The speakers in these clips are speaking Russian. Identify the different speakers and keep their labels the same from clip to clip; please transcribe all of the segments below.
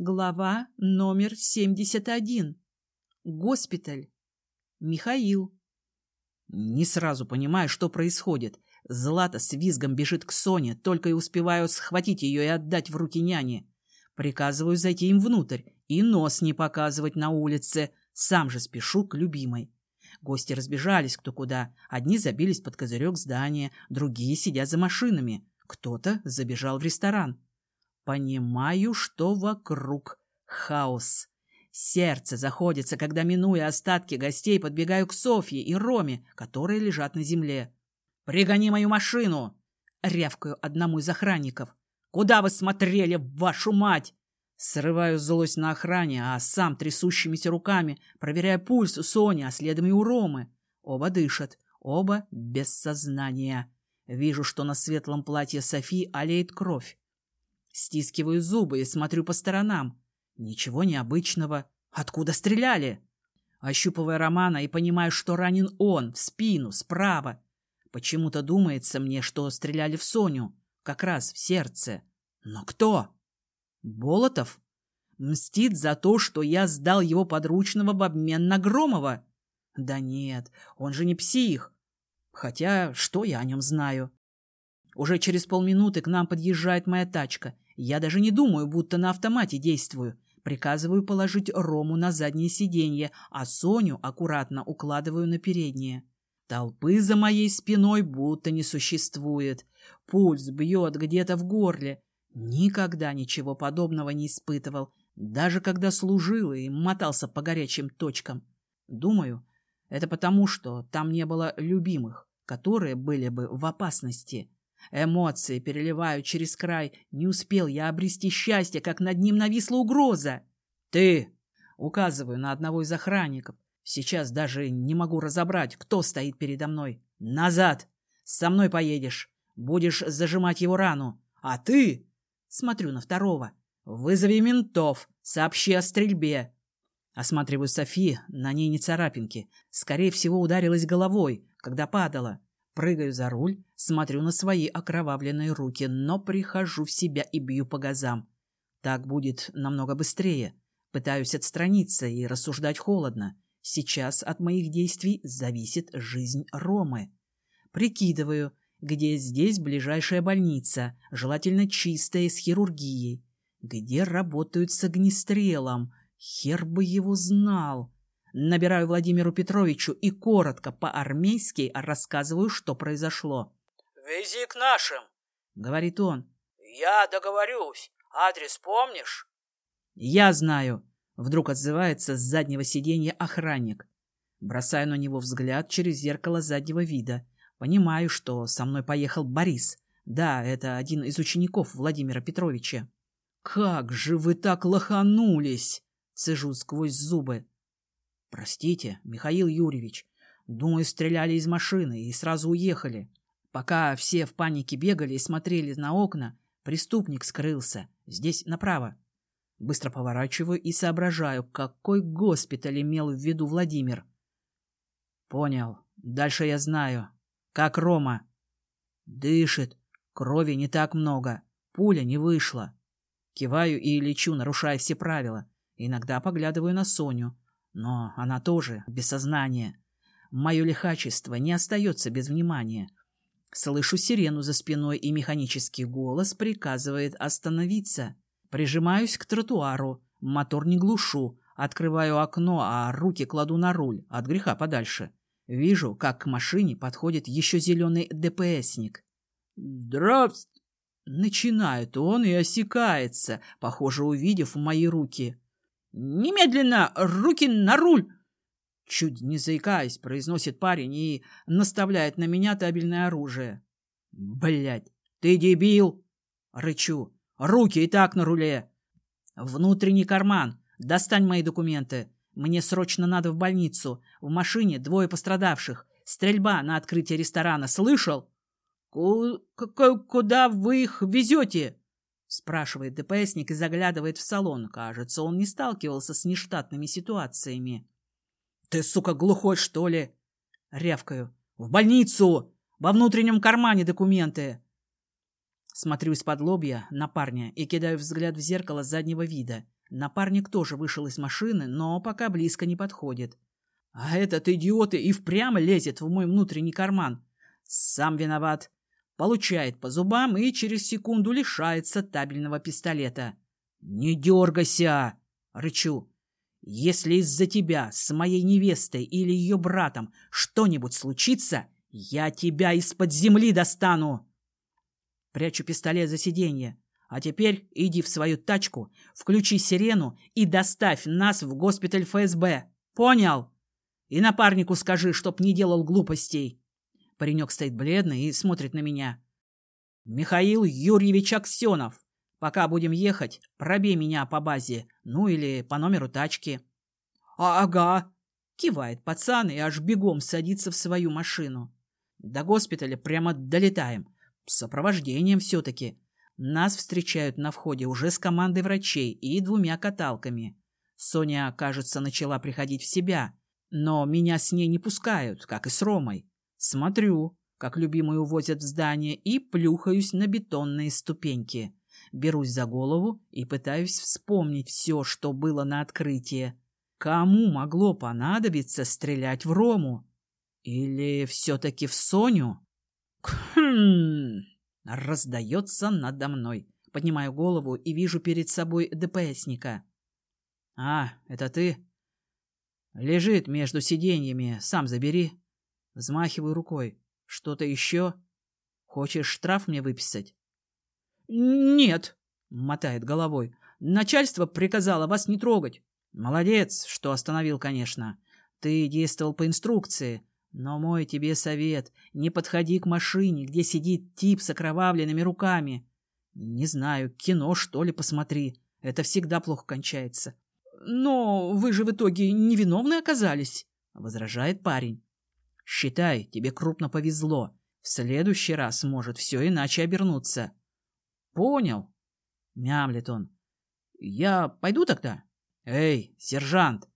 Speaker 1: Глава номер 71. Госпиталь. Михаил.
Speaker 2: Не сразу понимаю, что происходит. Злата с визгом бежит к Соне, только и успеваю схватить ее и отдать в руки няни. Приказываю зайти им внутрь и нос не показывать на улице. Сам же спешу к любимой. Гости разбежались кто куда. Одни забились под козырек здания, другие сидят за машинами. Кто-то забежал в ресторан. Понимаю, что вокруг хаос. Сердце заходится, когда, минуя остатки гостей, подбегаю к Софье и Роме, которые лежат на земле. «Пригони мою машину!» — рявкаю одному из охранников. «Куда вы смотрели, вашу мать?» Срываю злость на охране, а сам трясущимися руками проверяю пульс у Сони, а следом и у Ромы. Оба дышат, оба без сознания. Вижу, что на светлом платье Софии олеет кровь. Стискиваю зубы и смотрю по сторонам. Ничего необычного. Откуда стреляли? Ощупывая Романа и понимаю, что ранен он, в спину, справа. Почему-то думается мне, что стреляли в Соню, как раз в сердце. Но кто? Болотов? Мстит за то, что я сдал его подручного в обмен на Громова? Да нет, он же не псих. Хотя, что я о нем знаю? Уже через полминуты к нам подъезжает моя тачка. Я даже не думаю, будто на автомате действую. Приказываю положить Рому на заднее сиденье, а Соню аккуратно укладываю на переднее. Толпы за моей спиной будто не существует. Пульс бьет где-то в горле. Никогда ничего подобного не испытывал, даже когда служил и мотался по горячим точкам. Думаю, это потому, что там не было любимых, которые были бы в опасности. Эмоции переливают через край. Не успел я обрести счастье, как над ним нависла угроза. «Ты!» — указываю на одного из охранников. Сейчас даже не могу разобрать, кто стоит передо мной. «Назад! Со мной поедешь. Будешь зажимать его рану. А ты...» — смотрю на второго. «Вызови ментов. Сообщи о стрельбе». Осматриваю Софи, на ней не царапинки. Скорее всего, ударилась головой, когда падала. Прыгаю за руль, смотрю на свои окровавленные руки, но прихожу в себя и бью по газам. Так будет намного быстрее. Пытаюсь отстраниться и рассуждать холодно. Сейчас от моих действий зависит жизнь Ромы. Прикидываю, где здесь ближайшая больница, желательно чистая, с хирургией. Где работают с огнестрелом. Хер бы его знал. Набираю Владимиру Петровичу и коротко по-армейски рассказываю, что произошло.
Speaker 3: «Вези к нашим», —
Speaker 2: говорит он.
Speaker 3: «Я договорюсь. Адрес помнишь?»
Speaker 2: «Я знаю», — вдруг отзывается с заднего сиденья охранник. Бросаю на него взгляд через зеркало заднего вида. Понимаю, что со мной поехал Борис. Да, это один из учеников Владимира Петровича. «Как же вы так лоханулись!» — цежу сквозь зубы. «Простите, Михаил Юрьевич, думаю, стреляли из машины и сразу уехали. Пока все в панике бегали и смотрели на окна, преступник скрылся. Здесь направо». Быстро поворачиваю и соображаю, какой госпиталь имел в виду Владимир. «Понял. Дальше я знаю. Как Рома?» «Дышит. Крови не так много. Пуля не вышла». Киваю и лечу, нарушая все правила. Иногда поглядываю на Соню. Но она тоже без сознания. Мое лихачество не остается без внимания. Слышу сирену за спиной, и механический голос приказывает остановиться. Прижимаюсь к тротуару, мотор не глушу, открываю окно, а руки кладу на руль, от греха подальше. Вижу, как к машине подходит еще зеленый ДПСник.
Speaker 3: «Здравствуй!»
Speaker 2: Начинает он и осекается, похоже, увидев мои руки.
Speaker 3: «Немедленно! Руки на руль!»
Speaker 2: Чуть не заикаясь, произносит парень и наставляет на меня табельное оружие. Блять, ты дебил! Рычу. Руки и так на руле. Внутренний карман. Достань мои документы. Мне срочно надо в больницу. В машине двое пострадавших. Стрельба на открытие ресторана. Слышал?
Speaker 3: Куда вы их везете?
Speaker 2: Спрашивает ДПСник и заглядывает в салон. Кажется, он не сталкивался с нештатными ситуациями. «Ты, сука, глухой, что ли?» Рявкаю. «В больницу! Во внутреннем кармане документы!» Смотрю из-под лобья на парня и кидаю взгляд в зеркало заднего вида. Напарник тоже вышел из машины, но пока близко не подходит. А этот идиот и впрямь лезет в мой внутренний карман. Сам виноват. Получает по зубам и через секунду лишается табельного пистолета. «Не дергайся!» — рычу. «Если из-за тебя с моей невестой или ее братом что-нибудь случится, я тебя из-под земли достану!» Прячу пистолет за сиденье. А теперь иди в свою тачку, включи сирену и доставь нас в госпиталь ФСБ. Понял? И напарнику скажи, чтоб не делал глупостей. Паренек стоит бледный и смотрит на меня. Михаил Юрьевич Аксенов. Пока будем ехать, пробей меня по базе, ну или по номеру тачки. А ага. Кивает пацан и аж бегом садится в свою машину. До госпиталя прямо долетаем. С сопровождением все-таки. Нас встречают на входе уже с командой врачей и двумя каталками. Соня, кажется, начала приходить в себя, но меня с ней не пускают, как и с Ромой. Смотрю, как любимую увозят в здание, и плюхаюсь на бетонные ступеньки. Берусь за голову и пытаюсь вспомнить все, что было на открытии. Кому могло понадобиться стрелять в Рому? Или все-таки в Соню? Хм раздается надо мной. Поднимаю голову и вижу перед собой ДПСника. «А, это ты?» «Лежит между сиденьями. Сам забери». Взмахиваю рукой. «Что-то еще? Хочешь штраф мне выписать?»
Speaker 3: «Нет», —
Speaker 2: мотает головой. «Начальство приказало вас не трогать». «Молодец, что остановил, конечно. Ты действовал по инструкции. Но мой тебе совет — не подходи к машине, где сидит тип с окровавленными руками. Не знаю, кино, что ли, посмотри. Это всегда плохо кончается.
Speaker 3: Но вы же в итоге невиновны оказались, —
Speaker 2: возражает парень. Считай, тебе крупно повезло. В следующий раз может все иначе обернуться. Понял, — мямлет он. Я пойду тогда? Эй, сержант,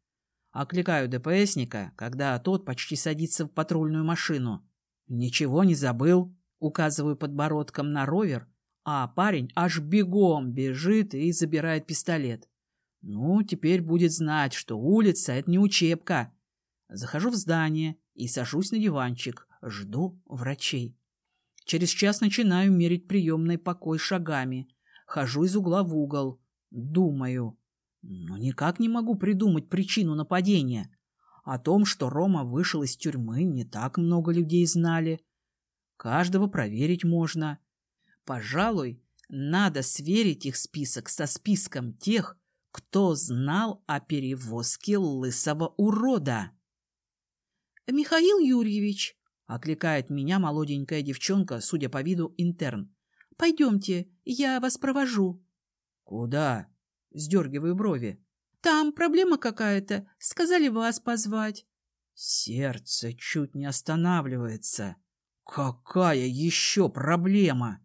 Speaker 2: Окликаю ДПСника, когда тот почти садится в патрульную машину. «Ничего не забыл?» Указываю подбородком на ровер, а парень аж бегом бежит и забирает пистолет. Ну, теперь будет знать, что улица — это не учебка. Захожу в здание и сажусь на диванчик, жду врачей. Через час начинаю мерить приемный покой шагами. Хожу из угла в угол. Думаю, но никак не могу придумать причину нападения. О том, что Рома вышел из тюрьмы, не так много людей знали. Каждого проверить можно. Пожалуй, надо сверить их список со списком тех, кто знал о перевозке лысого урода.
Speaker 1: — Михаил Юрьевич, —
Speaker 2: окликает меня молоденькая девчонка, судя по виду, интерн. — Пойдемте, я вас провожу. — Куда? Сдергиваю брови.
Speaker 1: «Там проблема какая-то. Сказали вас позвать».
Speaker 2: Сердце чуть не останавливается. «Какая еще проблема?»